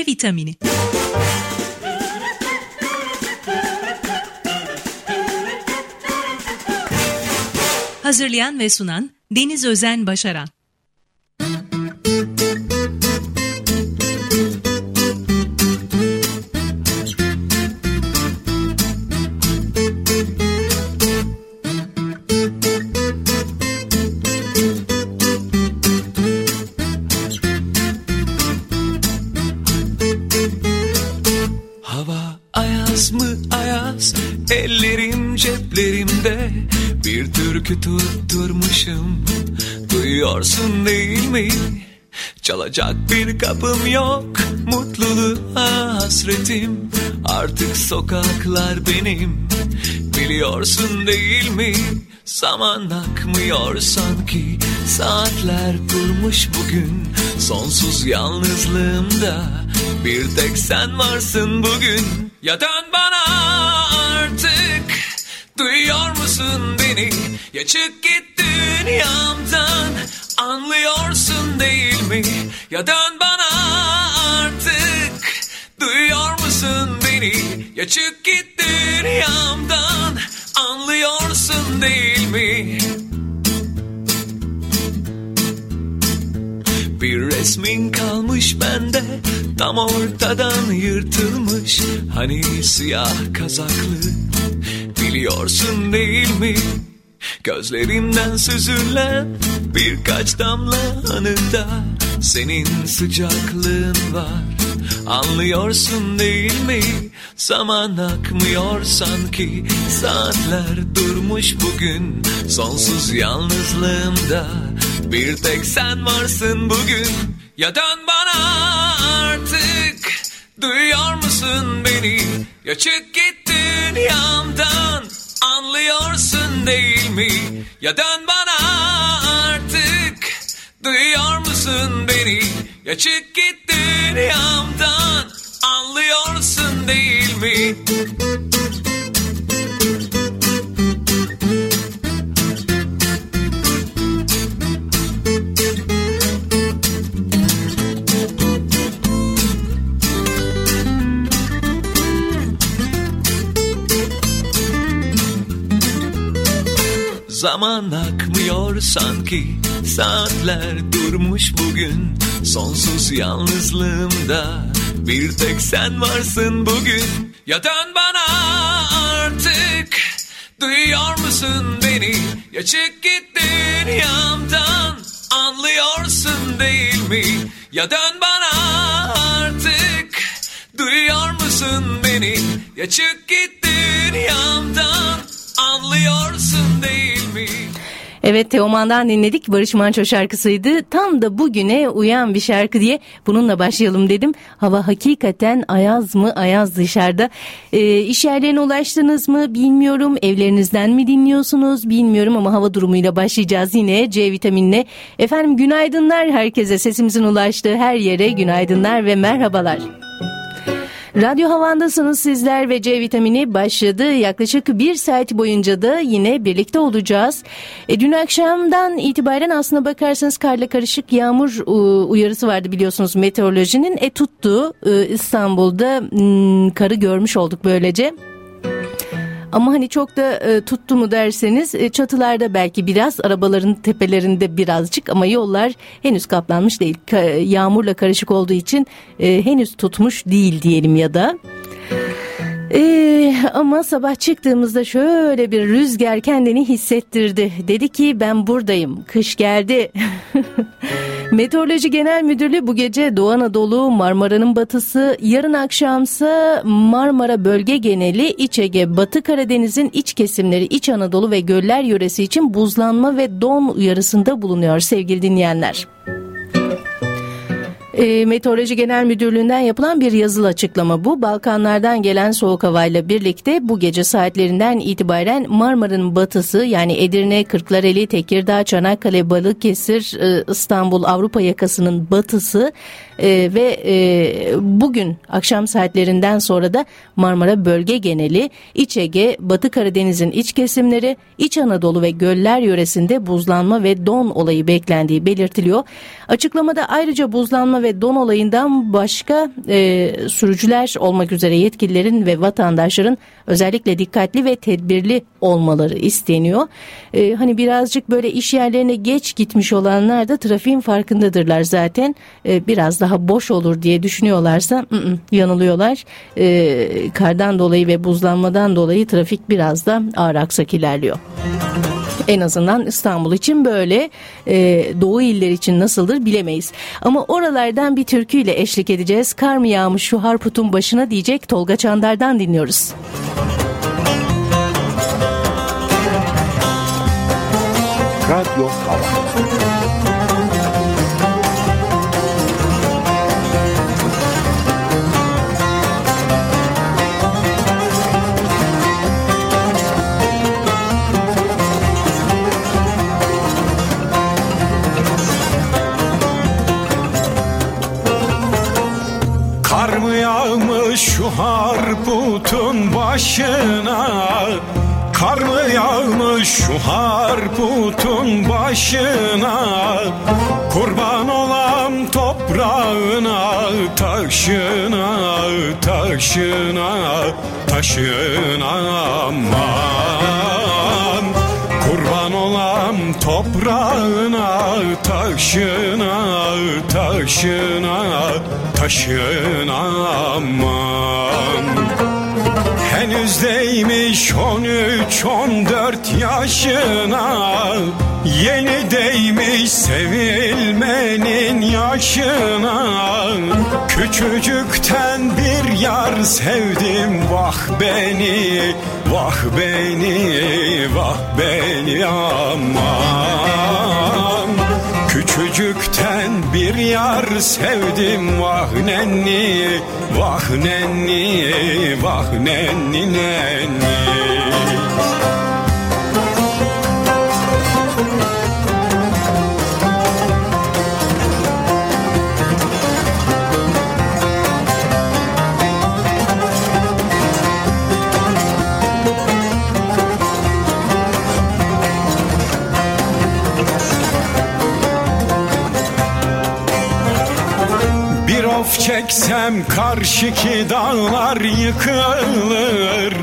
Vitamini. Hazırlayan ve sunan Deniz Özen Başaran. Çalacak bir kapım yok Mutluluğa hasretim Artık sokaklar benim Biliyorsun değil mi? Zaman akmıyor sanki Saatler durmuş bugün Sonsuz yalnızlığımda Bir tek sen varsın bugün Ya dön bana artık Duyuyor musun beni? Ya çık git dünyamdan Anlıyorsun değil mi? Ya dön bana artık Duyuyor musun beni? Ya çık git dünyamdan Anlıyorsun değil mi? Bir resmin kalmış bende Tam ortadan yırtılmış Hani siyah kazaklı Biliyorsun değil mi? Gözlerimden süzülen Birkaç damla anıda Senin sıcaklığın var. Anlıyorsun değil mi? Zaman akmıyor sanki. Saatler durmuş bugün. Sonsuz yalnızlığımda Bir tek sen varsın bugün. Ya dön bana artık. Duyuyor musun beni? Ya çık git dünyamdan Anlıyorsun değil mi? Ya dön bana artık Duyuyor musun beni? Ya çık git dünyamdan Anlıyorsun değil mi? Zaman akmıyor sanki. Saatler durmuş bugün. Sonsuz yalnızlığımda Bir tek sen varsın bugün. Ya dön bana artık. Duyuyor musun beni? Ya çık git dünyamdan. Anlıyorsun değil mi? Ya dön bana artık. Duyuyor musun beni? Ya çık git dünyamdan Anlıyorsun değil mi? Evet Teoman'dan dinledik Barış Manço şarkısıydı. Tam da bugüne uyan bir şarkı diye bununla başlayalım dedim. Hava hakikaten ayaz mı ayaz dışarıda. E, iş yerlerine ulaştınız mı bilmiyorum. Evlerinizden mi dinliyorsunuz bilmiyorum ama hava durumuyla başlayacağız yine C vitaminle. Efendim günaydınlar herkese sesimizin ulaştığı her yere günaydınlar ve merhabalar. Radyo Havan'dasınız sizler ve C vitamini başladı. Yaklaşık bir saat boyunca da yine birlikte olacağız. E, dün akşamdan itibaren aslına bakarsanız karla karışık yağmur e, uyarısı vardı biliyorsunuz meteorolojinin. E tuttu e, İstanbul'da m, karı görmüş olduk böylece. Ama hani çok da e, tuttu mu derseniz e, çatılarda belki biraz arabaların tepelerinde birazcık ama yollar henüz kaplanmış değil. Ka, yağmurla karışık olduğu için e, henüz tutmuş değil diyelim ya da. Ee, ama sabah çıktığımızda şöyle bir rüzgar kendini hissettirdi. Dedi ki ben buradayım. Kış geldi. Meteoroloji Genel Müdürlüğü bu gece Doğu Anadolu, Marmara'nın batısı, yarın akşamsa Marmara bölge geneli, İç Ege, Batı Karadeniz'in iç kesimleri, İç Anadolu ve göller yöresi için buzlanma ve don uyarısında bulunuyor sevgili dinleyenler. E, Meteoroloji Genel Müdürlüğü'nden yapılan bir yazılı açıklama bu. Balkanlardan gelen soğuk havayla birlikte bu gece saatlerinden itibaren Marmara'nın batısı yani Edirne, Kırklareli, Tekirdağ, Çanakkale, Balıkesir, e, İstanbul, Avrupa yakasının batısı e, ve e, bugün akşam saatlerinden sonra da Marmara bölge geneli, İç Ege, Batı Karadeniz'in iç kesimleri, İç Anadolu ve göller yöresinde buzlanma ve don olayı beklendiği belirtiliyor. Açıklamada ayrıca buzlanma ve don olayından başka e, sürücüler olmak üzere yetkililerin ve vatandaşların özellikle dikkatli ve tedbirli olmaları isteniyor. E, hani birazcık böyle iş yerlerine geç gitmiş olanlar da trafiğin farkındadırlar zaten. E, biraz daha boş olur diye düşünüyorlarsa ı -ı, yanılıyorlar. E, kardan dolayı ve buzlanmadan dolayı trafik biraz da ağır aksak ilerliyor. En azından İstanbul için böyle e, doğu iller için nasıldır bilemeyiz. Ama oralardan bir türküyle eşlik edeceğiz. Kar mı yağmış şu harputun başına diyecek Tolga Çandar'dan dinliyoruz. Radyo Hava harputun başına Kar mı yağmış şu harputun başına? Kurban olam toprağına taşına taşına taşına aman Kurban olam toprağına taşına taşına taşına aman Henüz değmiş on üç on dört yaşına. Yeni değmiş sevilmenin yaşına. Küçücükten bir yar sevdim Vah beni, vah beni, vah beni aman Bir yar sevdim Vah nenni, vah nenni, vah nenni nenni of çeksem karşıki dağlar yıkılır.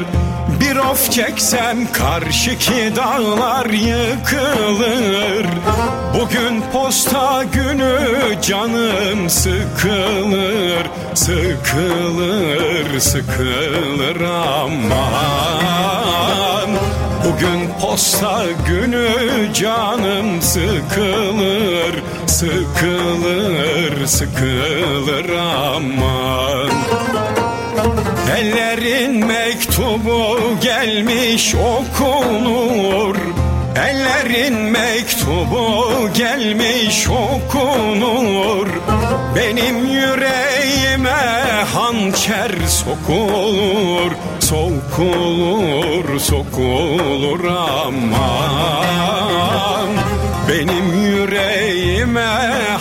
Bir of çeksem karşıki dağlar yıkılır. Bugün posta günü canım sıkılır. Sıkılır, sıkılır aman Bugün posta günü canım sıkılır Sıkılır, sıkılır aman Ellerin mektubu gelmiş okunur Ellerin mektubu gelmiş okunur. Benim yüreğime hançer sokulur Sokulur, sokulur aman. Benim yüreğime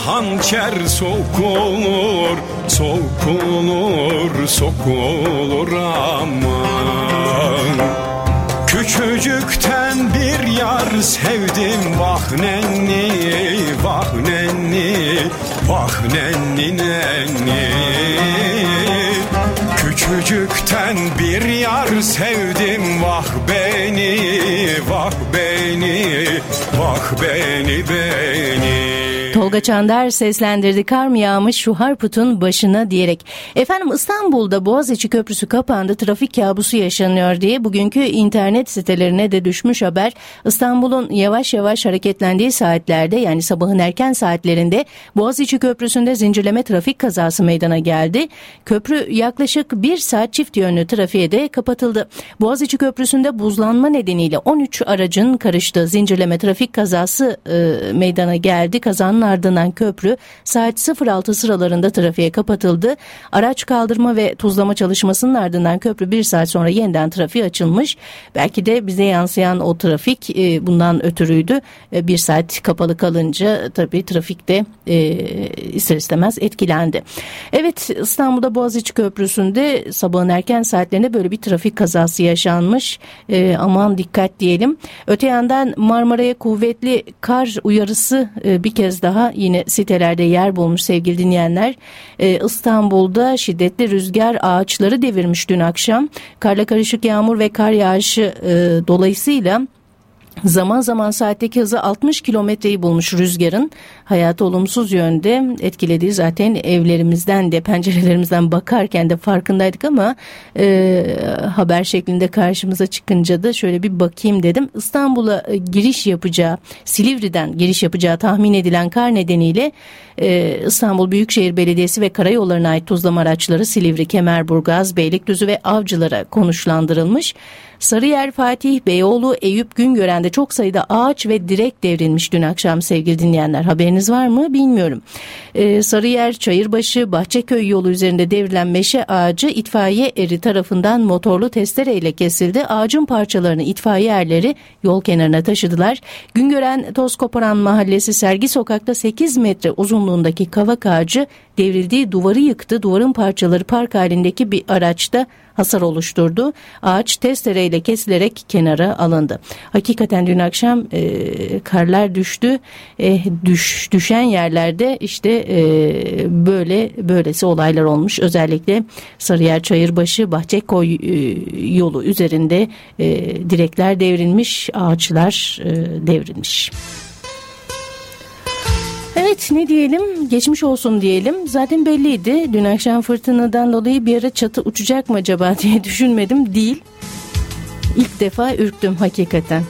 hançer sokulur Sokulur, sokulur aman. Küçücükten bir yar sevdim Vah nenni, vah nenni, vah nenni nenni Küçücükten bir yar sevdim Vah beni, vah beni, vah beni beni Tolga Çandar seslendirdi kar mı yağmış şu harputun başına diyerek. Efendim İstanbul'da Boğaziçi Köprüsü kapandı trafik kabusu yaşanıyor diye bugünkü internet sitelerine de düşmüş haber. İstanbul'un yavaş yavaş hareketlendiği saatlerde yani sabahın erken saatlerinde Boğaziçi Köprüsü'nde zincirleme trafik kazası meydana geldi. Köprü yaklaşık bir saat çift yönlü trafiğe de kapatıldı. Boğaziçi Köprüsü'nde buzlanma nedeniyle 13 aracın karıştığı zincirleme trafik kazası e, meydana geldi. Kazanın ardından köprü saat 06 sıralarında trafiğe kapatıldı. Araç kaldırma ve tuzlama çalışmasının ardından köprü bir saat sonra yeniden trafiğe açılmış. Belki de bize yansıyan o trafik e, bundan ötürüydü. E, bir saat kapalı kalınca tabii trafikte e, ister istemez etkilendi. Evet İstanbul'da Boğaziçi Köprüsü'nde sabahın erken saatlerinde böyle bir trafik kazası yaşanmış. E, aman dikkat diyelim. Öte yandan Marmara'ya kuvvetli kar uyarısı e, bir kez daha daha yine sitelerde yer bulmuş sevgili dinleyenler. Ee, İstanbul'da şiddetli rüzgar ağaçları devirmiş dün akşam. Karla karışık yağmur ve kar yağışı e, dolayısıyla Zaman zaman saatteki hızı 60 kilometreyi bulmuş rüzgarın hayatı olumsuz yönde etkilediği zaten evlerimizden de pencerelerimizden bakarken de farkındaydık ama e, haber şeklinde karşımıza çıkınca da şöyle bir bakayım dedim. İstanbul'a e, giriş yapacağı Silivri'den giriş yapacağı tahmin edilen kar nedeniyle e, İstanbul Büyükşehir Belediyesi ve karayollarına ait tuzlama araçları Silivri, Kemerburgaz, Beylikdüzü ve Avcılar'a konuşlandırılmış. Sarıyer, Fatih, Beyoğlu, Eyüp, Güngören'de çok sayıda ağaç ve direk devrilmiş dün akşam sevgili dinleyenler. Haberiniz var mı bilmiyorum. Ee, Sarıyer, Çayırbaşı, Bahçeköy yolu üzerinde devrilen meşe ağacı itfaiye eri tarafından motorlu testereyle kesildi. Ağacın parçalarını itfaiye erleri yol kenarına taşıdılar. Güngören Tozkoparan Mahallesi Sergi Sokak'ta 8 metre uzunluğundaki kavak ağacı devrildiği duvarı yıktı. Duvarın parçaları park halindeki bir araçta hasar oluşturdu. Ağaç testereyle kesilerek kenara alındı. Hakikaten dün akşam e, karlar düştü. E, düş, düşen yerlerde işte e, böyle böylesi olaylar olmuş. Özellikle Sarıyer Çayırbaşı Bahçekoy e, yolu üzerinde e, direkler devrilmiş, ağaçlar e, devrilmiş. Evet ne diyelim geçmiş olsun diyelim. Zaten belliydi. Dün akşam fırtınadan dolayı bir ara çatı uçacak mı acaba diye düşünmedim. Değil. İlk defa ürktüm hakikaten.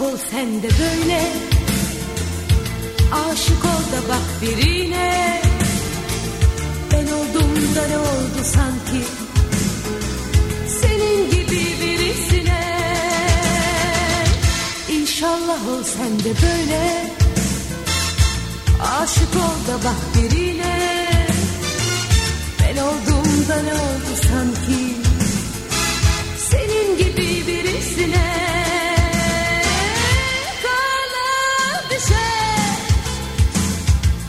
ol sen de böyle Aşık ol da bak birine ne oldu sanki. Senin gibi birisine. İnşallah sen de böyle. Aşık ol da bak birine. Ben oldum da ne oldu sanki? Senin gibi birisine.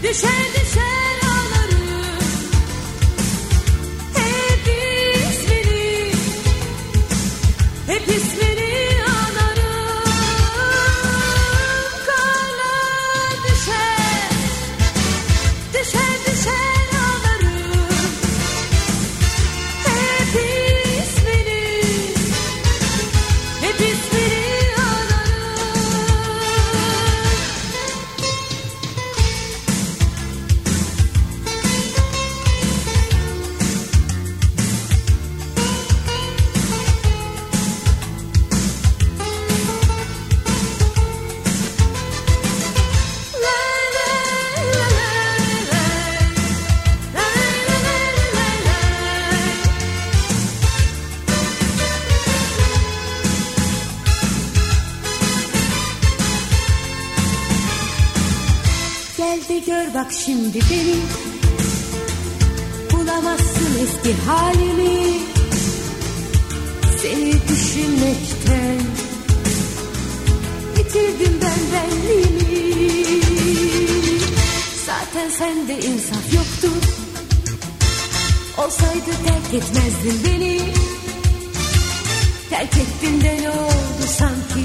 Düşer düşer ağlarım şimdi beni. Bulamazsın eski halimi. Seni düşünmekten Bitirdim ben benliğimi. Zaten sende insaf yoktu. Olsaydı terk etmezdin beni. Terk ettin de ne oldu sanki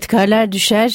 Evet karlar düşer,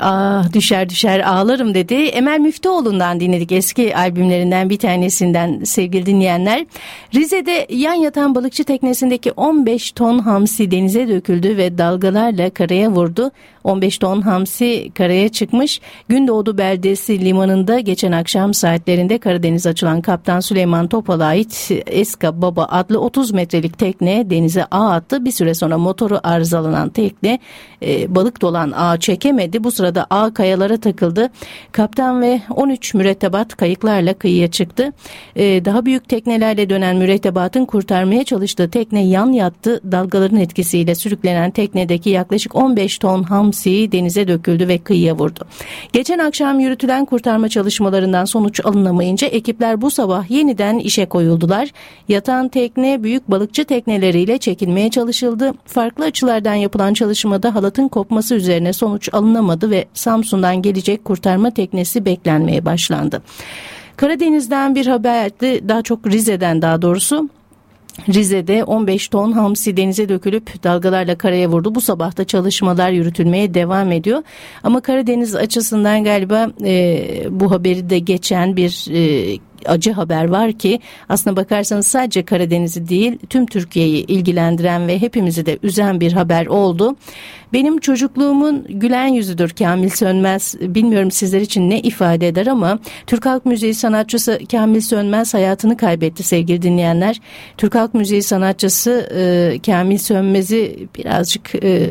ah düşer düşer ağlarım dedi. Emel Müftüoğlu'ndan dinledik eski albümlerinden bir tanesinden sevgili dinleyenler. Rize'de yan yatan balıkçı teknesindeki 15 ton hamsi denize döküldü ve dalgalarla karaya vurdu. 15 ton hamsi karaya çıkmış. Gündoğdu beldesi limanında geçen akşam saatlerinde Karadeniz açılan Kaptan Süleyman Topal'a ait Eska Baba adlı 30 metrelik tekne denize ağ attı. Bir süre sonra motoru arızalanan tekne e, balık dolan ağ çekemedi. Bu sırada ağ kayalara takıldı. Kaptan ve 13 mürettebat kayıklarla kıyıya çıktı. E, daha büyük teknelerle dönen mürettebatın kurtarmaya çalıştığı tekne yan yattı. Dalgaların etkisiyle sürüklenen teknedeki yaklaşık 15 ton hamsi denize döküldü ve kıyıya vurdu. Geçen akşam yürütülen kurtarma çalışmalarından sonuç alınamayınca ekipler bu sabah yeniden işe koyuldular. Yatan tekne büyük balıkçı tekneleriyle çekilmeye çalışıldı. Farklı açılardan yapılan çalışmada halatın kopması üzerine sonuç alınamadı ve Samsun'dan gelecek kurtarma teknesi beklenmeye başlandı. Karadeniz'den bir haberdi daha çok Rize'den daha doğrusu Rize'de 15 ton hamsi denize dökülüp dalgalarla karaya vurdu. Bu sabah da çalışmalar yürütülmeye devam ediyor. Ama Karadeniz açısından galiba e, bu haberi de geçen bir e, acı haber var ki aslına bakarsanız sadece Karadeniz'i değil tüm Türkiye'yi ilgilendiren ve hepimizi de üzen bir haber oldu. Benim çocukluğumun gülen yüzüdür Kamil Sönmez. Bilmiyorum sizler için ne ifade eder ama Türk Halk Müziği sanatçısı Kamil Sönmez hayatını kaybetti sevgili dinleyenler. Türk Halk Müziği sanatçısı e, Kamil Sönmez'i birazcık e,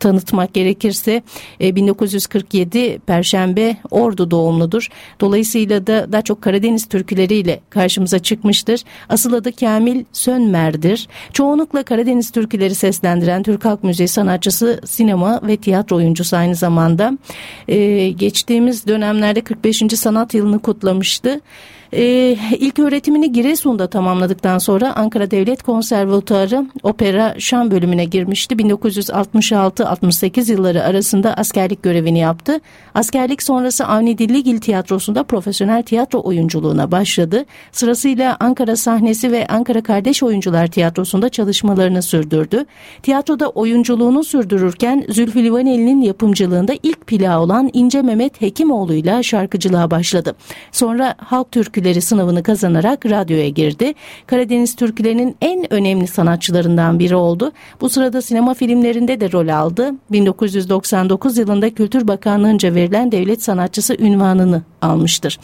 tanıtmak gerekirse e, 1947 Perşembe Ordu doğumludur. Dolayısıyla da daha çok Karadeniz türküleriyle karşımıza çıkmıştır. Asıl adı Kamil Sönmer'dir. Çoğunlukla Karadeniz türküleri seslendiren Türk Halk Müziği sanatçısı sinema ve tiyatro oyuncusu aynı zamanda. Ee, geçtiğimiz dönemlerde 45. sanat yılını kutlamıştı. Ee, ilk öğretimini Giresun'da tamamladıktan sonra Ankara Devlet Konservatuarı Opera Şan bölümüne girmişti. 1966-68 yılları arasında askerlik görevini yaptı. Askerlik sonrası Avni Dilligil Tiyatrosu'nda profesyonel tiyatro oyunculuğuna başladı. Sırasıyla Ankara sahnesi ve Ankara Kardeş Oyuncular Tiyatrosu'nda çalışmalarını sürdürdü. Tiyatroda oyunculuğunu sürdürürken Zülfü Livaneli'nin yapımcılığında ilk plağı olan İnce Mehmet Hekimoğlu'yla şarkıcılığa başladı. Sonra halk türkü türküleri sınavını kazanarak radyoya girdi. Karadeniz türkülerinin en önemli sanatçılarından biri oldu. Bu sırada sinema filmlerinde de rol aldı. 1999 yılında Kültür Bakanlığı'nca verilen devlet sanatçısı ünvanını almıştır.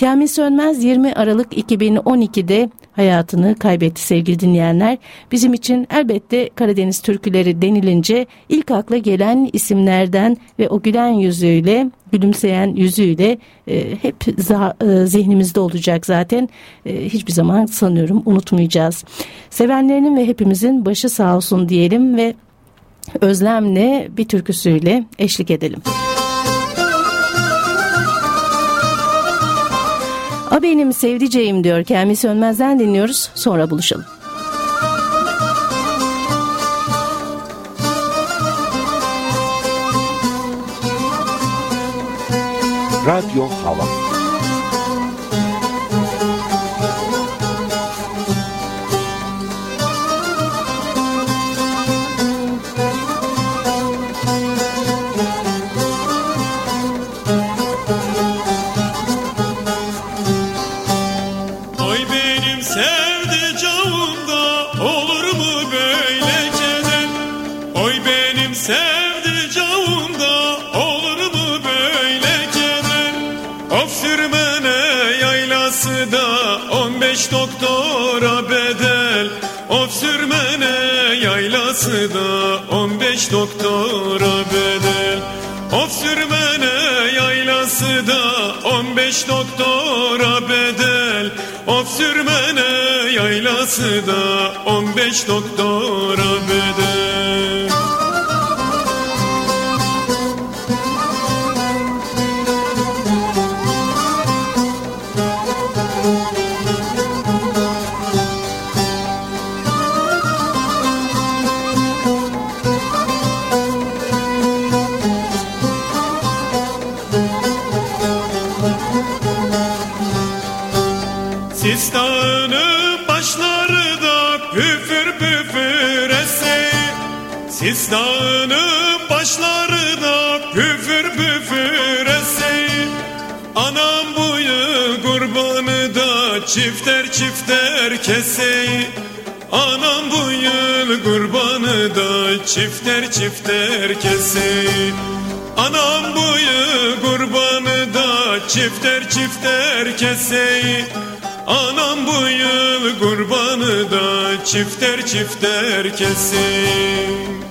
Kamil Sönmez 20 Aralık 2012'de hayatını kaybetti sevgili dinleyenler. Bizim için elbette Karadeniz türküleri denilince ilk akla gelen isimlerden ve o gülen yüzüyle gülümseyen yüzüyle e, hep za, e, zihnimizde olacak zaten. E, hiçbir zaman sanıyorum unutmayacağız. Sevenlerinin ve hepimizin başı sağ olsun diyelim ve özlemle bir türküsüyle eşlik edelim. A benim sevdiceğim diyor Kamil Sönmez'den dinliyoruz sonra buluşalım. Radyo Hava yaylası da 15 doktora bedel çifter çifter keseyi Anam bu yıl kurbanı da çifter çifter keseyi. Anam bu yıl kurbanı da çifter çifter keseyi. Anam bu yıl kurbanı da çifter çifter keseyi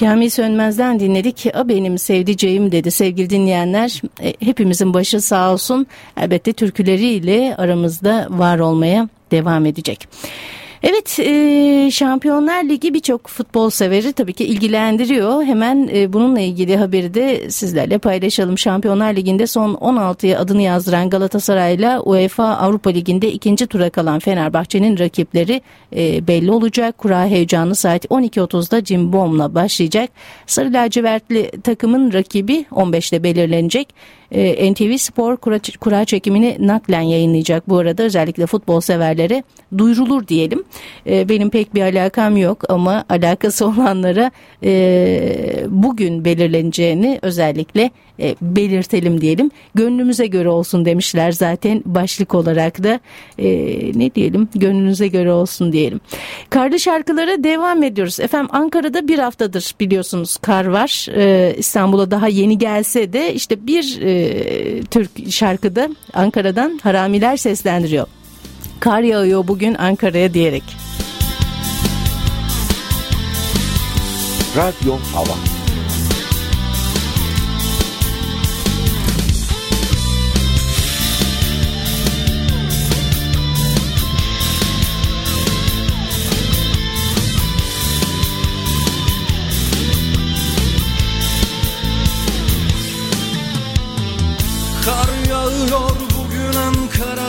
Kamil Sönmez'den dinledik. A benim sevdiceğim dedi sevgili dinleyenler. E, hepimizin başı sağ olsun. Elbette türküleriyle aramızda var olmaya devam edecek. Evet e, Şampiyonlar Ligi birçok futbol severi tabii ki ilgilendiriyor. Hemen e, bununla ilgili haberi de sizlerle paylaşalım. Şampiyonlar Ligi'nde son 16'ya adını yazdıran Galatasaray'la UEFA Avrupa Ligi'nde ikinci tura kalan Fenerbahçe'nin rakipleri e, belli olacak. Kura heyecanı saat 12.30'da Cimbom'la başlayacak. Sarı lacivertli takımın rakibi 15'te belirlenecek. E, NTV Spor kura, kura çekimini naklen yayınlayacak bu arada özellikle futbol severlere duyurulur diyelim. E, benim pek bir alakam yok ama alakası olanlara e, bugün belirleneceğini özellikle e, belirtelim diyelim. Gönlümüze göre olsun demişler zaten başlık olarak da e, ne diyelim gönlünüze göre olsun diyelim. Karlı şarkılara devam ediyoruz. Efendim Ankara'da bir haftadır biliyorsunuz kar var. E, İstanbul'a daha yeni gelse de işte bir e, Türk şarkıda Ankara'dan haramiler seslendiriyor. Kar yağıyor bugün Ankara'ya diyerek. Radyo Hava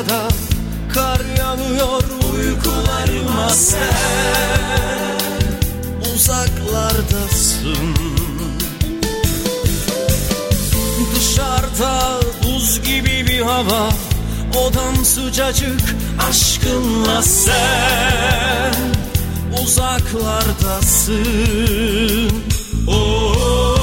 Ankara'da Kar yağıyor uykularıma sen Uzaklardasın. Dışarıda buz gibi bir hava Odam sıcacık aşkınla sen Uzaklardasın. Oh,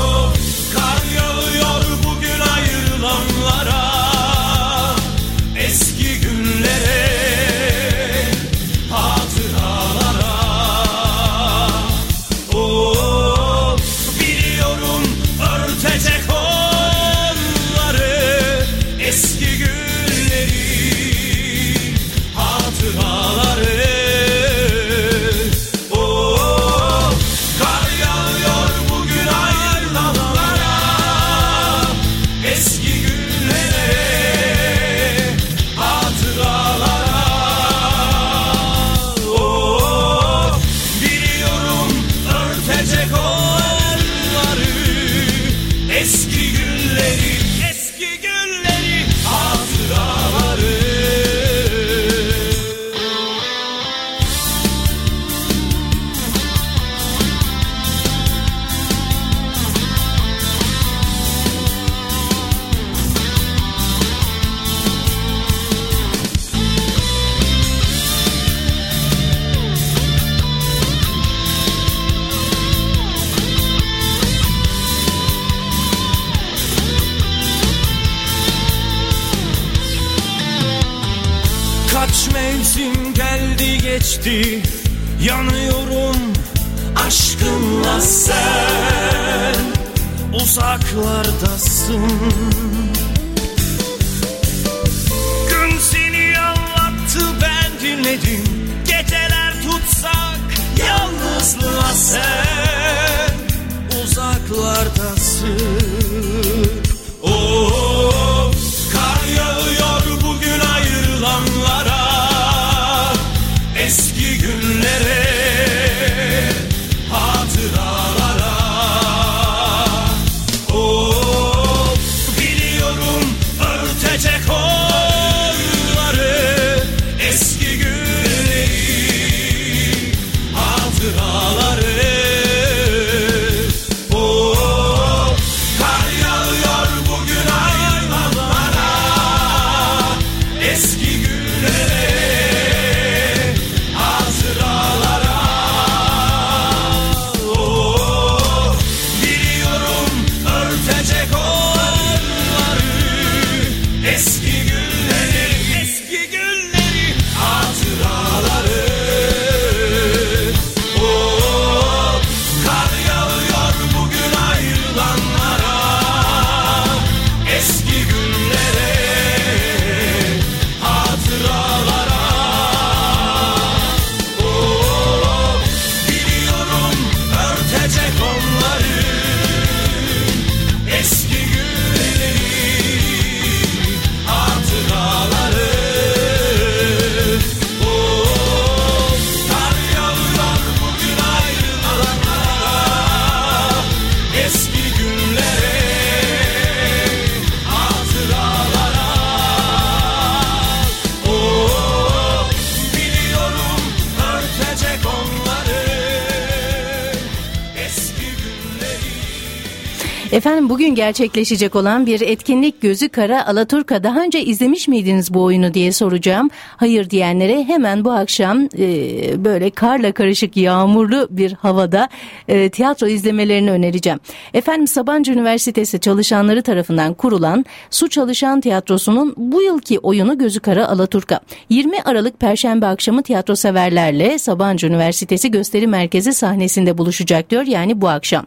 Efendim bugün gerçekleşecek olan bir etkinlik Gözü Kara Alaturka. Daha önce izlemiş miydiniz bu oyunu diye soracağım. Hayır diyenlere hemen bu akşam e, böyle karla karışık yağmurlu bir havada e, tiyatro izlemelerini önereceğim. Efendim Sabancı Üniversitesi çalışanları tarafından kurulan Su Çalışan Tiyatrosu'nun bu yılki oyunu Gözü Kara Alaturka. 20 Aralık Perşembe akşamı tiyatro severlerle Sabancı Üniversitesi Gösteri Merkezi sahnesinde buluşacak diyor. Yani bu akşam.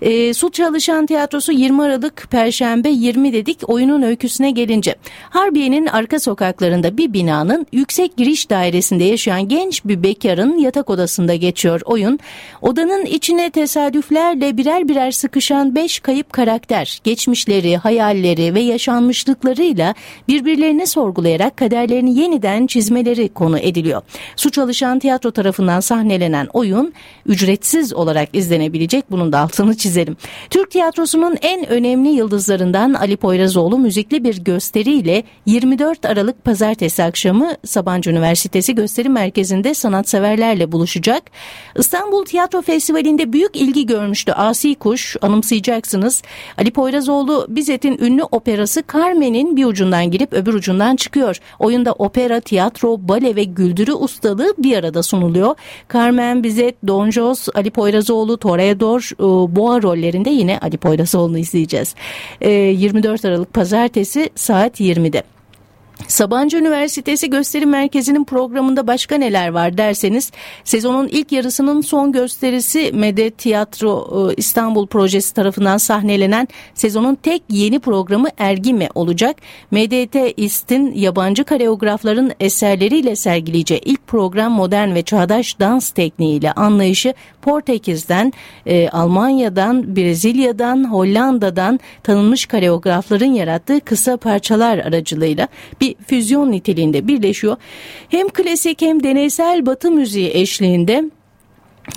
E, Su Çalışan Tiyatrosu 20 Aralık Perşembe 20 dedik. Oyunun öyküsüne gelince Harbiye'nin arka sokaklarında bir binanın yüksek giriş dairesinde yaşayan genç bir bekarın yatak odasında geçiyor oyun. Odanın içine tesadüflerle birer birer sıkışan beş kayıp karakter geçmişleri, hayalleri ve yaşanmışlıklarıyla birbirlerini sorgulayarak kaderlerini yeniden çizmeleri konu ediliyor. Su Çalışan Tiyatro tarafından sahnelenen oyun ücretsiz olarak izlenebilecek. Bunun da altını çizelim. Türk tiyatrosunun en önemli yıldızlarından Ali Poyrazoğlu müzikli bir gösteriyle 24 Aralık Pazartesi akşamı Sabancı Üniversitesi Gösteri Merkezi'nde sanatseverlerle buluşacak. İstanbul Tiyatro Festivali'nde büyük ilgi görmüştü Asi Kuş anımsayacaksınız. Ali Poyrazoğlu Bizet'in ünlü operası Carmen'in bir ucundan girip öbür ucundan çıkıyor. Oyunda opera, tiyatro, bale ve güldürü ustalığı bir arada sunuluyor. Carmen, Bizet, Don Jos, Ali Poyrazoğlu, Toreador, e, Boğa rollerinde yine Ali Poyrazoğlu'nu izleyeceğiz. E, 24 Aralık Pazartesi saat 20'de. Sabancı Üniversitesi Gösteri Merkezi'nin programında başka neler var derseniz sezonun ilk yarısının son gösterisi Medet Tiyatro e, İstanbul projesi tarafından sahnelenen sezonun tek yeni programı Ergime olacak. MDT İst'in yabancı koreografların eserleriyle sergileyeceği ilk program modern ve çağdaş dans tekniğiyle anlayışı Portekiz'den, e, Almanya'dan, Brezilya'dan, Hollanda'dan tanınmış koreografların yarattığı kısa parçalar aracılığıyla bir füzyon niteliğinde birleşiyor. Hem klasik hem deneysel batı müziği eşliğinde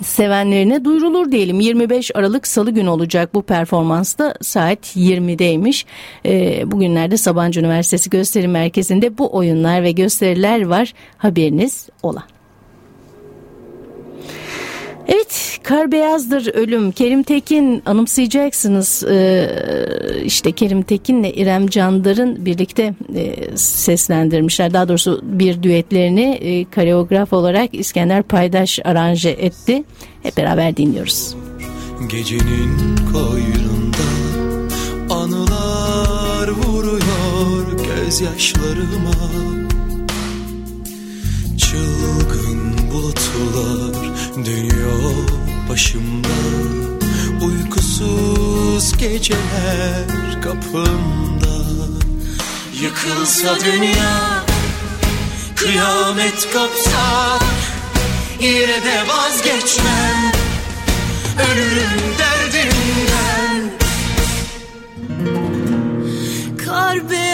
sevenlerine duyurulur diyelim. 25 Aralık Salı günü olacak bu performansta saat 20'deymiş. Ee, bugünlerde Sabancı Üniversitesi Gösteri Merkezi'nde bu oyunlar ve gösteriler var. Haberiniz ola. Evet, Kar Beyazdır Ölüm. Kerim Tekin anımsayacaksınız. Ee, işte Kerim Tekin'le İrem Candar'ın birlikte e, seslendirmişler. Daha doğrusu bir düetlerini e, koreograf olarak İskender Paydaş aranje etti. Hep beraber dinliyoruz. Gecenin koynunda anılar vuruyor gözyaşlarıma Çılgın bulutlar dönüyor başımda. Uykusuz geceler kapımda. Yıkılsa dünya Kıyamet kopsa Yine de vazgeçmem. Ölürüm derdimden. Kar beyazdır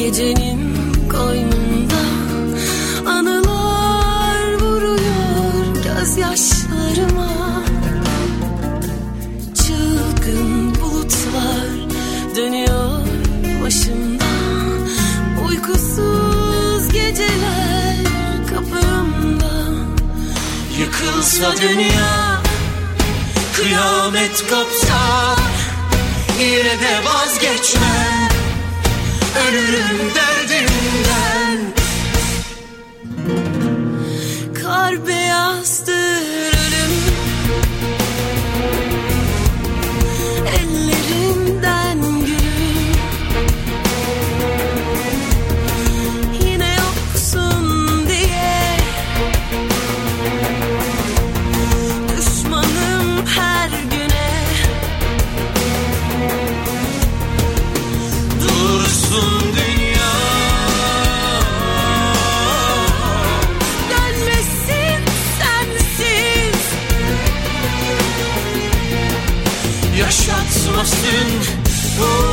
gecenin koynunda Anılar vuruyor gözyaşlarıma. Çılgın bulutlar dönüyor başımda. Uykusuz geceler kapımda. Yıkılsa dünya Kıyamet kopsa Yine de vazgeçmem Ölürüm derdimden of. Oh.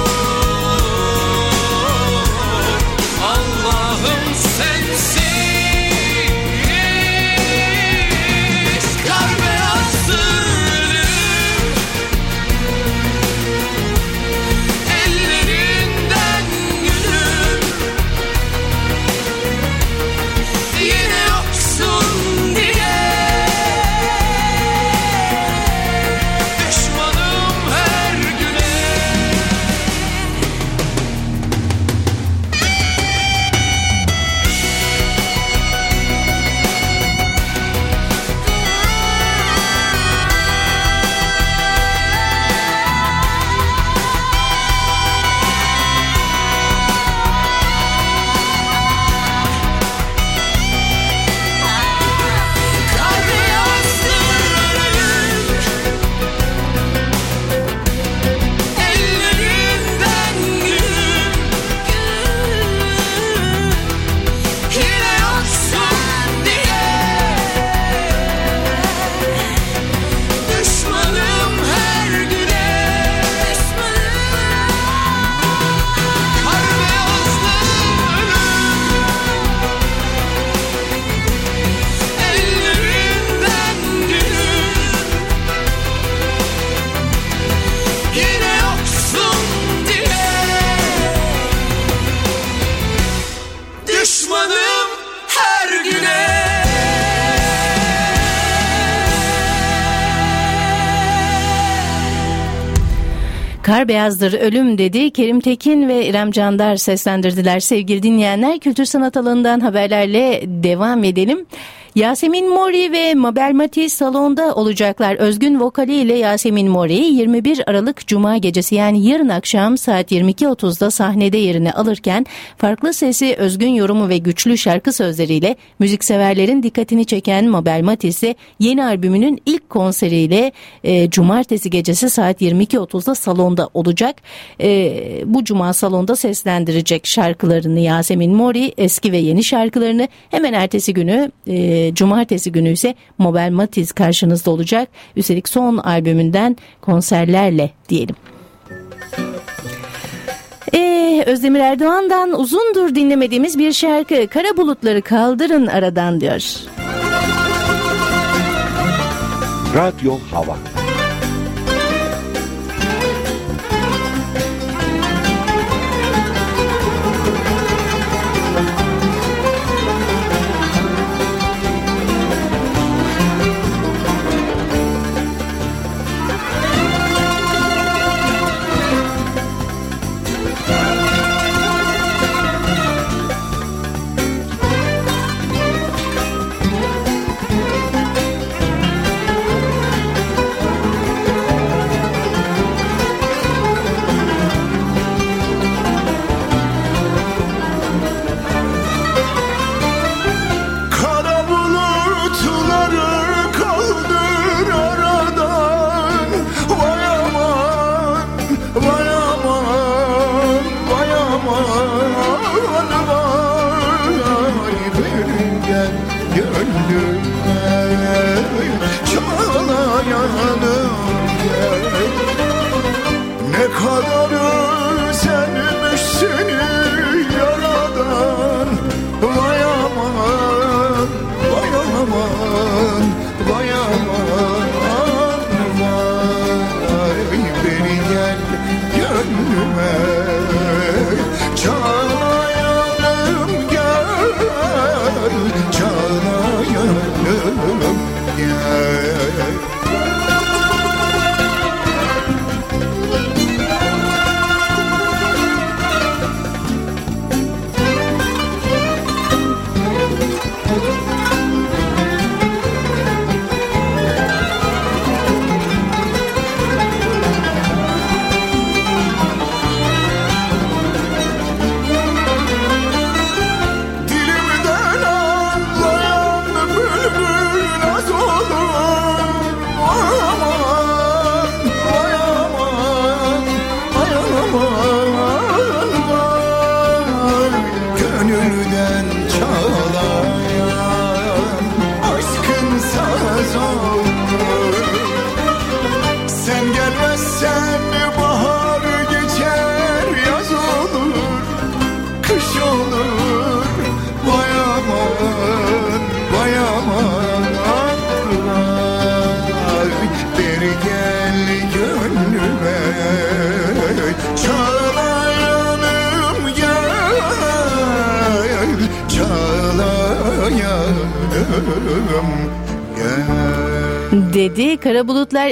Beyazdır ölüm dedi. Kerim Tekin ve İrem Candar seslendirdiler. Sevgili dinleyenler kültür sanat alanından haberlerle devam edelim. Yasemin Mori ve Mabel Matiz salonda olacaklar. Özgün vokaliyle Yasemin Mori 21 Aralık Cuma gecesi yani yarın akşam saat 22.30'da sahnede yerini alırken farklı sesi, özgün yorumu ve güçlü şarkı sözleriyle müzikseverlerin dikkatini çeken Mabel Matiz ise yeni albümünün ilk konseriyle e, cumartesi gecesi saat 22.30'da salonda olacak. E, bu cuma salonda seslendirecek şarkılarını Yasemin Mori eski ve yeni şarkılarını hemen ertesi günü e, cumartesi günü ise Mabel Matiz karşınızda olacak. Üstelik son albümünden konserlerle diyelim. Ee, Özdemir Erdoğan'dan uzundur dinlemediğimiz bir şarkı Kara Bulutları Kaldırın Aradan diyor. Radyo Hava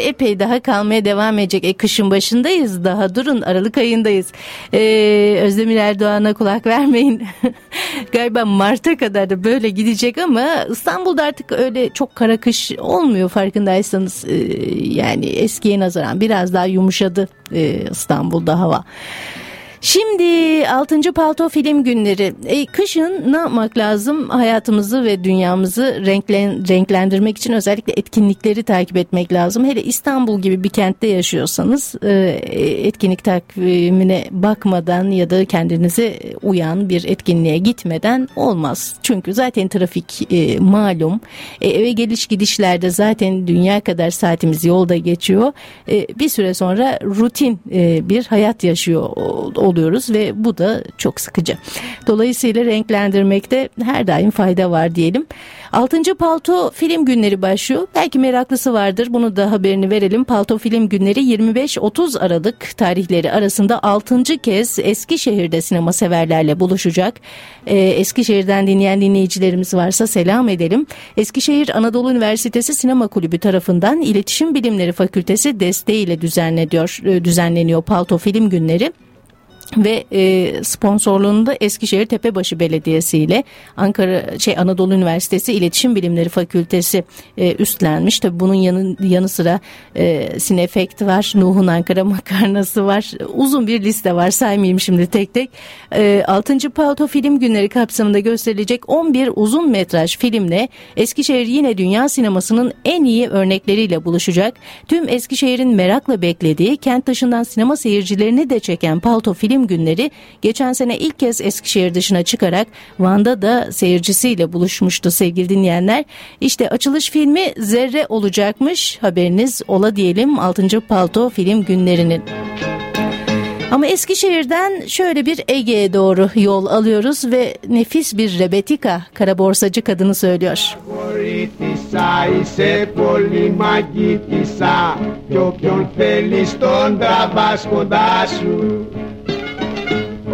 epey daha kalmaya devam edecek. E, kışın başındayız daha durun Aralık ayındayız. Ee, Özdemir Erdoğan'a kulak vermeyin. Galiba Mart'a kadar da böyle gidecek ama İstanbul'da artık öyle çok kara kış olmuyor farkındaysanız. Ee, yani eskiye nazaran biraz daha yumuşadı e, İstanbul'da hava. Şimdi 6. Palto Film Günleri. E, kışın ne yapmak lazım? Hayatımızı ve dünyamızı renklen, renklendirmek için özellikle etkinlikleri takip etmek lazım. Hele İstanbul gibi bir kentte yaşıyorsanız e, etkinlik takvimine bakmadan ya da kendinize uyan bir etkinliğe gitmeden olmaz. Çünkü zaten trafik e, malum. E, eve geliş gidişlerde zaten dünya kadar saatimiz yolda geçiyor. E, bir süre sonra rutin e, bir hayat yaşıyor oluyoruz ve bu da çok sıkıcı. Dolayısıyla renklendirmekte her daim fayda var diyelim. 6. Palto Film Günleri başlıyor. Belki meraklısı vardır. Bunu da haberini verelim. Palto Film Günleri 25-30 Aralık tarihleri arasında 6. kez Eskişehir'de sinema severlerle buluşacak. Ee, Eskişehir'den dinleyen dinleyicilerimiz varsa selam edelim. Eskişehir Anadolu Üniversitesi Sinema Kulübü tarafından İletişim Bilimleri Fakültesi desteğiyle düzenleniyor, düzenleniyor Palto Film Günleri. Ve e, sponsorluğunu da Eskişehir Tepebaşı Belediyesi ile Ankara şey Anadolu Üniversitesi İletişim Bilimleri Fakültesi e, üstlenmiş. Tabii bunun yanı, yanı sıra e, Sinefekt var, Nuh'un Ankara makarnası var. Uzun bir liste var saymayayım şimdi tek tek. E, 6. Palto Film Günleri kapsamında gösterilecek 11 uzun metraj filmle Eskişehir yine dünya sinemasının en iyi örnekleriyle buluşacak. Tüm Eskişehir'in merakla beklediği kent dışından sinema seyircilerini de çeken Palto Film Günleri geçen sene ilk kez Eskişehir dışına çıkarak Van'da da seyircisiyle buluşmuştu sevgili dinleyenler. İşte açılış filmi Zerre olacakmış haberiniz ola diyelim 6. Palto Film Günlerinin. Ama Eskişehir'den şöyle bir Ege'ye doğru yol alıyoruz ve nefis bir Rebetika kara borsacı kadını söylüyor.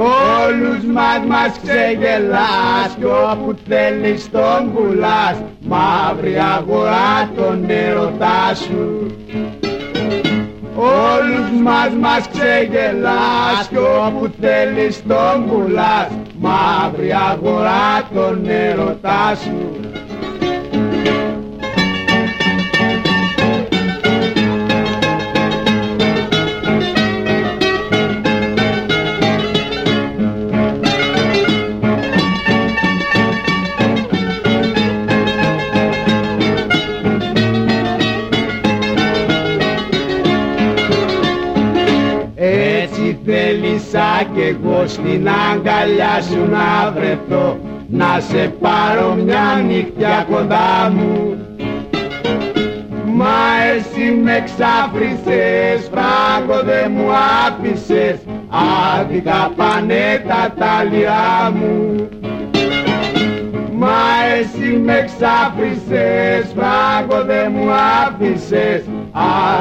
Όλους μας μας ξεγελάς Κι όπου θέλεις τον πουλάς. Μαύρη αγορά τον έρωτά σου. Όλους μας μας ξεγελάς Κι όπου θέλεις τον πουλάς. Μαύρη αγορά τον έρωτά σου στην αγκαλιά σου να βρεθώ Να σε πάρω μια νύχτια κοντά μου. Μα εσύ με ξάφρισες, φράγκο δεν μου άφησες Άδικα πάνε τα τάλια μου. Μα εσύ με ξάφρισες, φράγκο δεν μου άφησες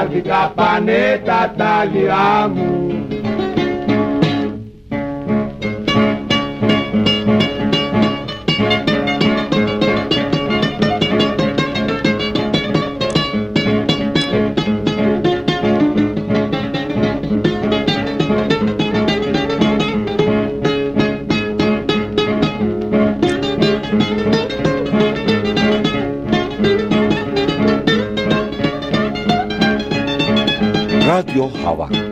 Άδικα πάνε τα τάλια μου Radyo Hava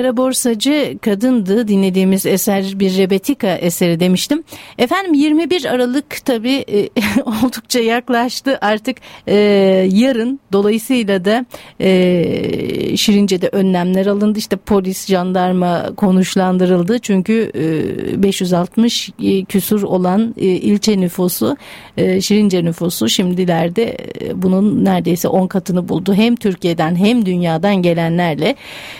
kara borsacı kadındı. Dinlediğimiz eser bir Rebetika eseri demiştim. Efendim 21 Aralık tabii e, oldukça yaklaştı. Artık e, yarın dolayısıyla da e, Şirince'de önlemler alındı. İşte polis jandarma konuşlandırıldı. Çünkü e, 560 küsur olan e, ilçe nüfusu e, Şirince nüfusu şimdilerde e, bunun neredeyse 10 katını buldu. Hem Türkiye'den hem dünyadan gelenlerle.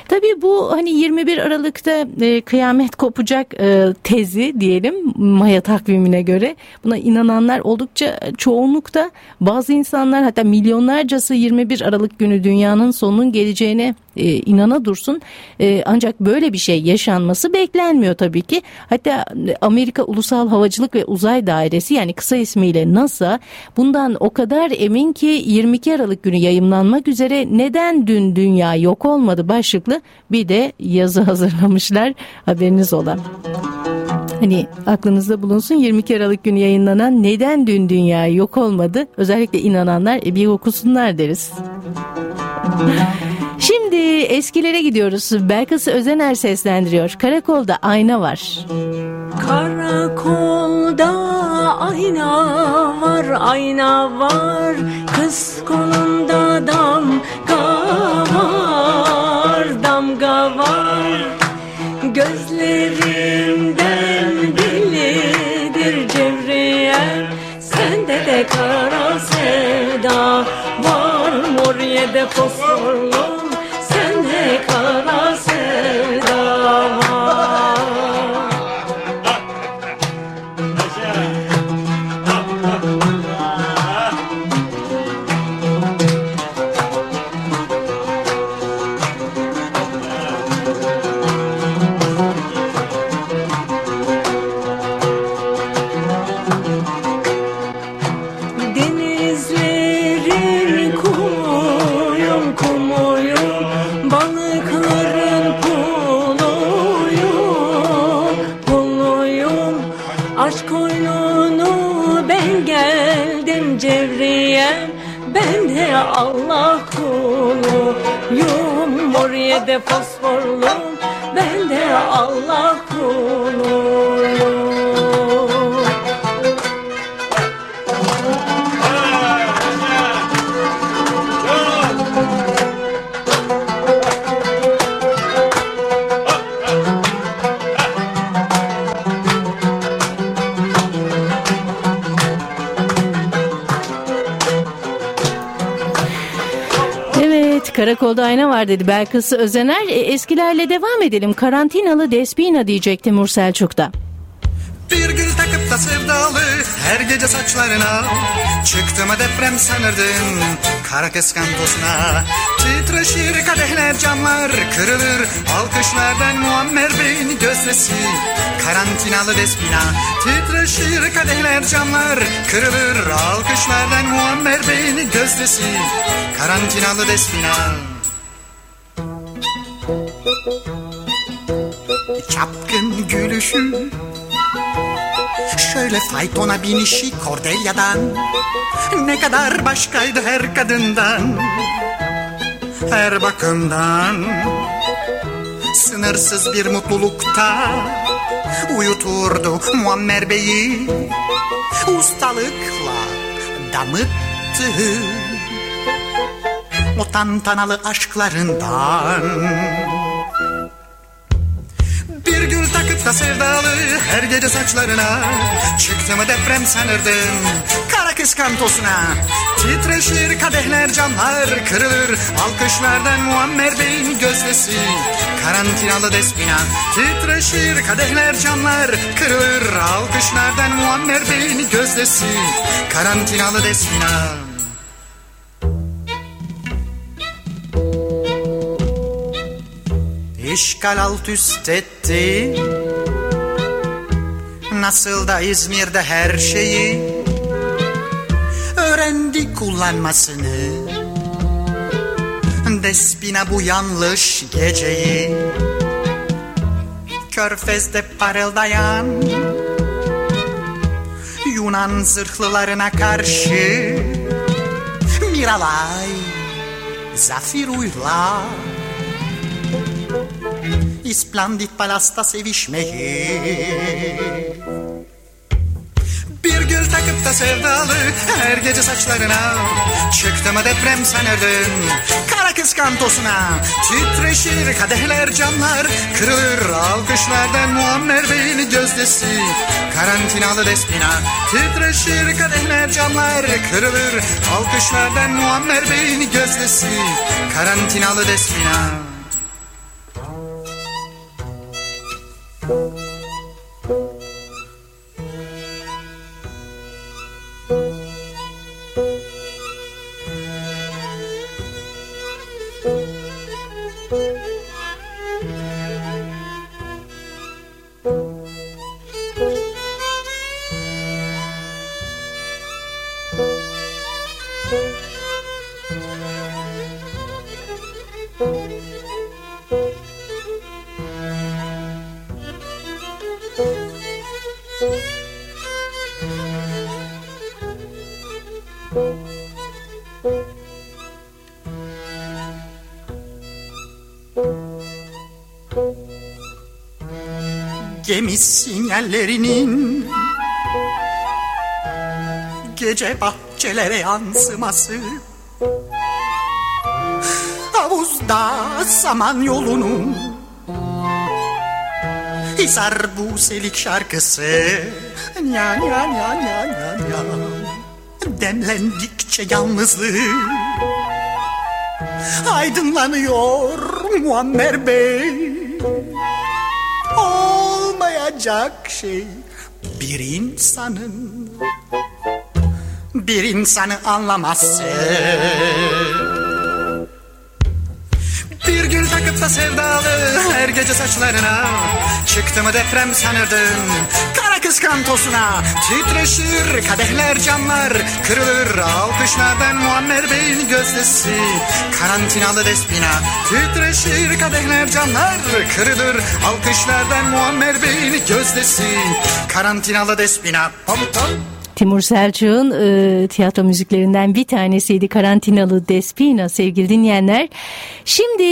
Tabii bu hani 21 Aralık'ta e, kıyamet kopacak e, tezi diyelim Maya takvimine göre. Buna inananlar oldukça çoğunlukta. Bazı insanlar hatta milyonlarcası 21 Aralık günü dünyanın sonunun geleceğine e, inana dursun. E, ancak böyle bir şey yaşanması beklenmiyor tabii ki. Hatta Amerika Ulusal Havacılık ve Uzay Dairesi yani kısa ismiyle NASA bundan o kadar emin ki 22 Aralık günü yayımlanmak üzere neden dün dünya yok olmadı başlıklı bir de yazı hazırlamışlar haberiniz ola. Hani aklınızda bulunsun 22 Aralık günü yayınlanan neden dün dünya yok olmadı özellikle inananlar e, bir okusunlar deriz. Şimdi eskilere gidiyoruz. Belkıs Özener seslendiriyor. Karakolda ayna var. Karakolda ayna var, ayna var. Kız kolunda damga var, da var. Gözlerimden bilidir cevriyen Sende de kara sevda var. Mor yede fosforlu dedi Belkıs Özener. E, eskilerle devam edelim. Karantinalı Despina diyecek Timur Selçuk'ta. Bir gül takıp da sevdalı her gece saçlarına. Çıktı mı deprem sanırdın kara kıskantosuna Titreşir kadehler camlar kırılır. Alkışlardan Muammer Bey'in gözdesi. Karantinalı despina Titreşir kadehler camlar kırılır. Alkışlardan Muammer Bey'in gözdesi. Karantinalı despina Çapkın gülüşü Şöyle faytona binişi Cordelia'dan Ne kadar başkaydı her kadından. Her bakımdan. Sınırsız bir mutlulukta Uyuturdu Muammer Bey'i. Ustalıkla damıttı. O tantanalı aşklarından bir gül takıp da sevdalı. Her gece saçlarına Çıktı mı deprem sanırdım. Kara kıskantosuna Titreşir kadehler camlar kırılır. Alkışlardan Muammer Bey'in gözdesi. Karantinalı despina Titreşir kadehler camlar kırılır. Alkışlardan Muammer Bey'in gözdesi. Karantinalı despina İşgal alt üst etti. Nasıl da İzmir'de her şeyi Öğrendi kullanmasını. Despina bu yanlış geceyi Körfez'de parıldayan Yunan zırhlılarına karşı Miralay Zafiruyla İsplandit palasta sevişmeyi Bir gül takıp da sevdalı her gece saçlarına. Çıktı mı deprem sanırdın kara kıskantosuna. Titreşir kadehler camlar kırılır Alkışlardan Muammer Bey'in gözdesi. Karantinalı despina. Titreşir kadehler camlar kırılır Alkışlardan Muammer Bey'in gözdesi. Karantinalı despina Thank you. Sinyallerinin Gece bahçelere yansıması Havuzda saman yolunun Hisar bu selik şarkısı Nya nya nya nya nya nya Demlendikçe yalnızlığı aydınlanıyor Muammer Bey Olmayacak şey. Bir insanın bir insanı anlaması bir gül takıp da sevdalı her gece saçlarına Çıktı mı deprem sanırdın kara kıskantosuna. Titreşir kadehler camlar kırılır. Alkışlardan Muammer Bey'in gözdesi. Karantinalı despina. Titreşir kadehler camlar kırılır. Alkışlardan Muammer Bey'in gözdesi. Karantinalı despina. Pom pom Timur Selçuk'un e, tiyatro müziklerinden bir tanesiydi Karantinalı Despina sevgili dinleyenler. Şimdi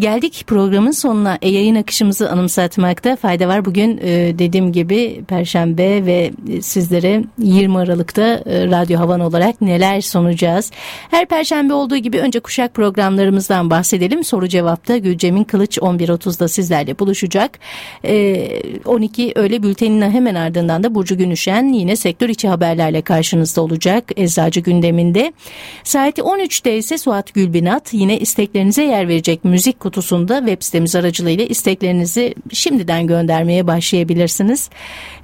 geldik programın sonuna. E, yayın akışımızı anımsatmakta fayda var. Bugün e, dediğim gibi Perşembe ve sizlere 20 Aralık'ta e, Radyo Havan olarak neler sunacağız. Her Perşembe olduğu gibi önce kuşak programlarımızdan bahsedelim. Soru cevapta Gülcem'in Kılıç 11.30'da sizlerle buluşacak. E, 12 öğle bülteninin hemen ardından da Burcu Günüşen yine sektör içi haberlerle karşınızda olacak Eczacı gündeminde. Saat 13'te ise Suat Gülbinat yine isteklerinize yer verecek müzik kutusunda web sitemiz aracılığıyla isteklerinizi şimdiden göndermeye başlayabilirsiniz.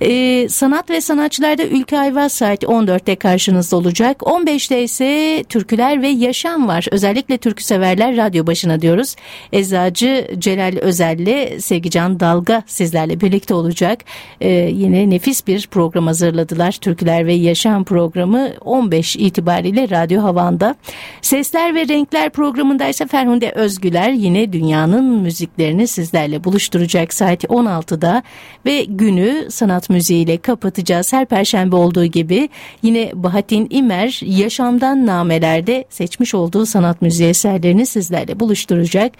Ee, sanat ve sanatçılarda Ülke Ayvaz saat 14'te karşınızda olacak. 15'te ise türküler ve yaşam var. Özellikle türkü severler radyo başına diyoruz. Eczacı Celal Özel'le Sevgican Dalga sizlerle birlikte olacak. Ee, yine nefis bir program hazırladılar. Türküler ve Yaşam programı 15 itibariyle Radyo Havan'da. Sesler ve Renkler programında ise Ferhunde Özgüler yine dünyanın müziklerini sizlerle buluşturacak saat 16'da ve günü sanat müziğiyle kapatacağız. Her perşembe olduğu gibi yine Bahattin İmer Yaşamdan Nameler'de seçmiş olduğu sanat müziği eserlerini sizlerle buluşturacak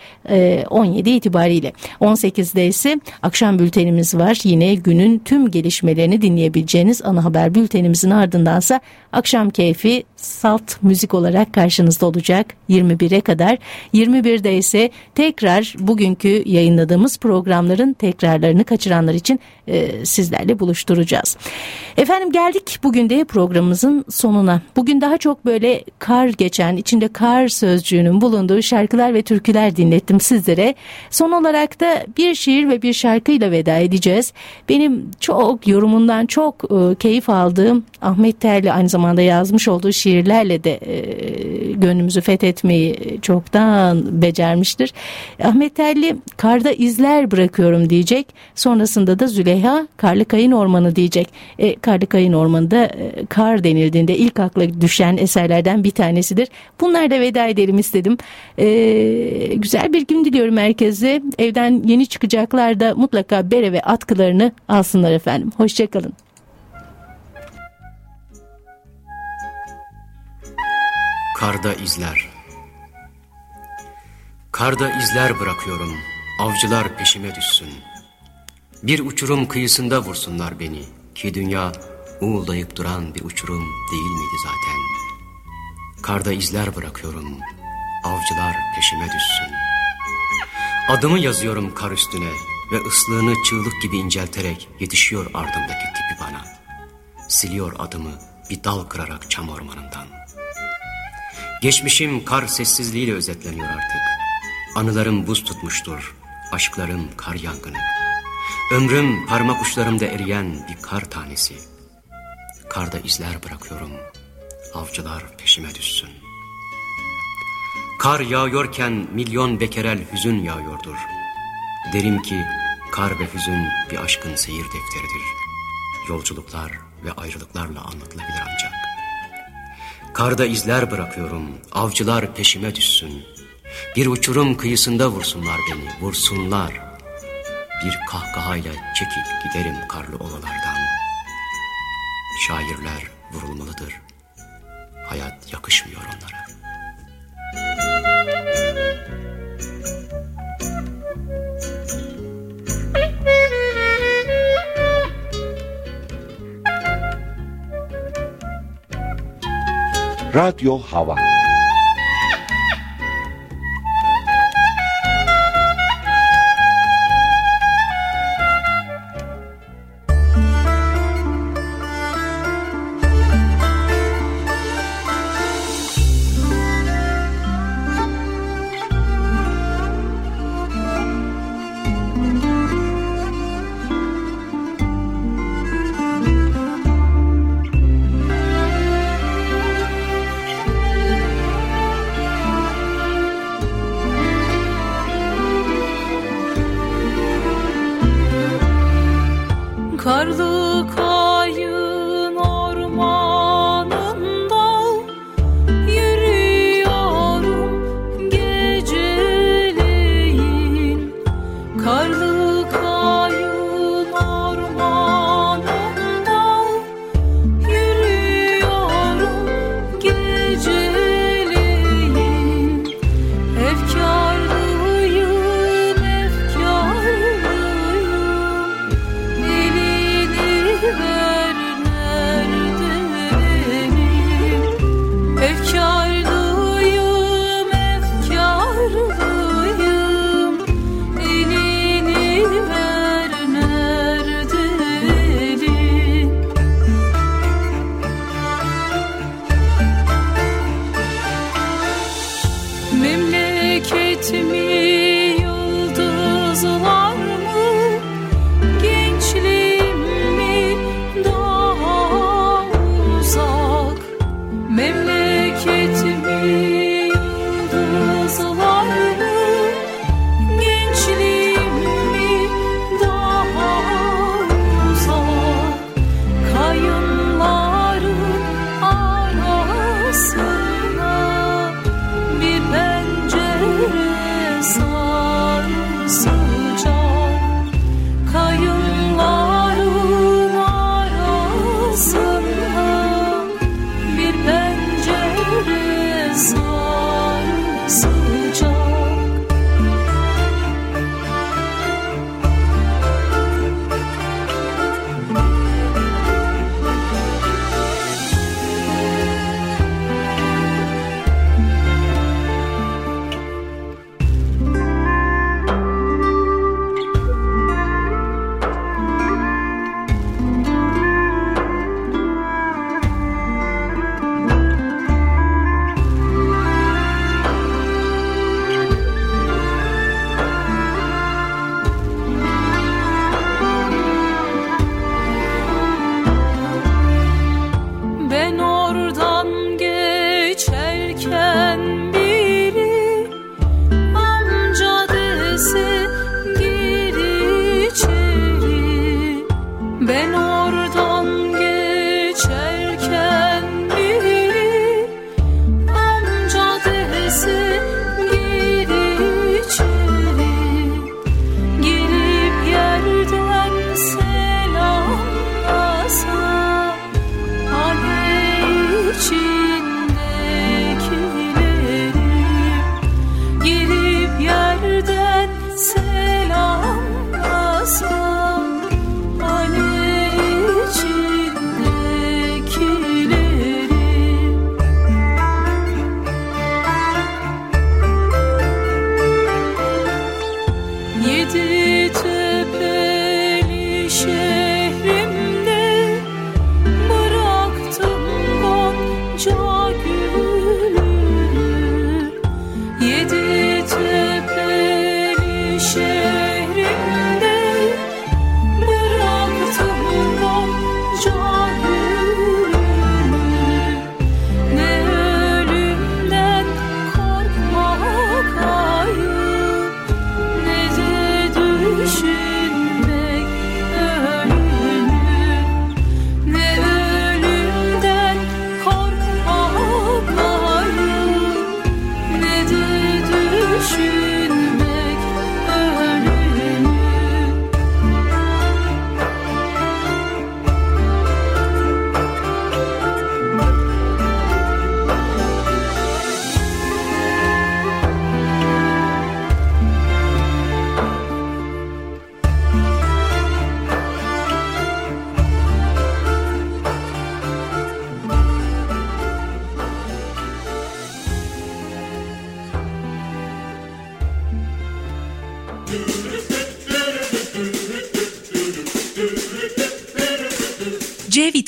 17 itibariyle. 18'de ise akşam bültenimiz var. Yine günün tüm gelişmelerini dinleyebileceğiniz ana haber bültenimizin ardındansa akşam keyfi salt müzik olarak karşınızda olacak 21'e kadar. 21'de ise tekrar bugünkü yayınladığımız programların tekrarlarını kaçıranlar için e, sizlerle buluşturacağız. Efendim geldik bugün de programımızın sonuna. Bugün daha çok böyle kar geçen, içinde kar sözcüğünün bulunduğu şarkılar ve türküler dinlettim sizlere. Son olarak da bir şiir ve bir şarkıyla veda edeceğiz. Benim çok yorumundan çok e, keyif aldığım Ahmet Terli aynı zamanda yazmış olduğu şiirlerle de e, gönlümüzü fethetmeyi çoktan becermiştir. Ahmet Terli karda izler bırakıyorum diyecek. Sonrasında da Züleyha karlı kayın ormanı diyecek. E, karlı kayın ormanında e, kar denildiğinde ilk akla düşen eserlerden bir tanesidir. Bunlarla veda edelim istedim. E, güzel bir gün diliyorum herkese. Evden yeni çıkacaklar da mutlaka bere ve atkılarını alsınlar efendim. Hoşçakalın. Karda izler. Karda izler bırakıyorum. Avcılar peşime düşsün. Bir uçurum kıyısında vursunlar beni. Ki dünya uğuldayıp duran bir uçurum değil miydi zaten? Karda izler bırakıyorum. Avcılar peşime düşsün. Adımı yazıyorum kar üstüne ve ıslığını çığlık gibi incelterek yetişiyor ardımdaki tipi bana. Siliyor adımı bir dal kırarak çam ormanından. Geçmişim kar sessizliğiyle özetleniyor artık. Anılarım buz tutmuştur, aşklarım kar yangını. Ömrüm parmak uçlarımda eriyen bir kar tanesi. Karda izler bırakıyorum, avcılar peşime düşsün. Kar yağıyorken milyon bekerel hüzün yağıyordur. Derim ki kar ve hüzün bir aşkın seyir defteridir. Yolculuklar ve ayrılıklarla anlatılabilir ancak. Karda izler bırakıyorum, avcılar peşime düşsün. Bir uçurum kıyısında vursunlar beni, vursunlar. Bir kahkahayla çekip giderim karlı ovalardan. Şairler vurulmalıdır. Hayat yakışmıyor onlara. Radyo Hava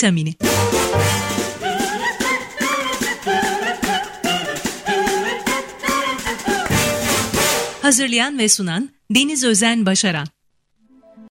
vitamini. Hazırlayan ve sunan Deniz Özen Başaran.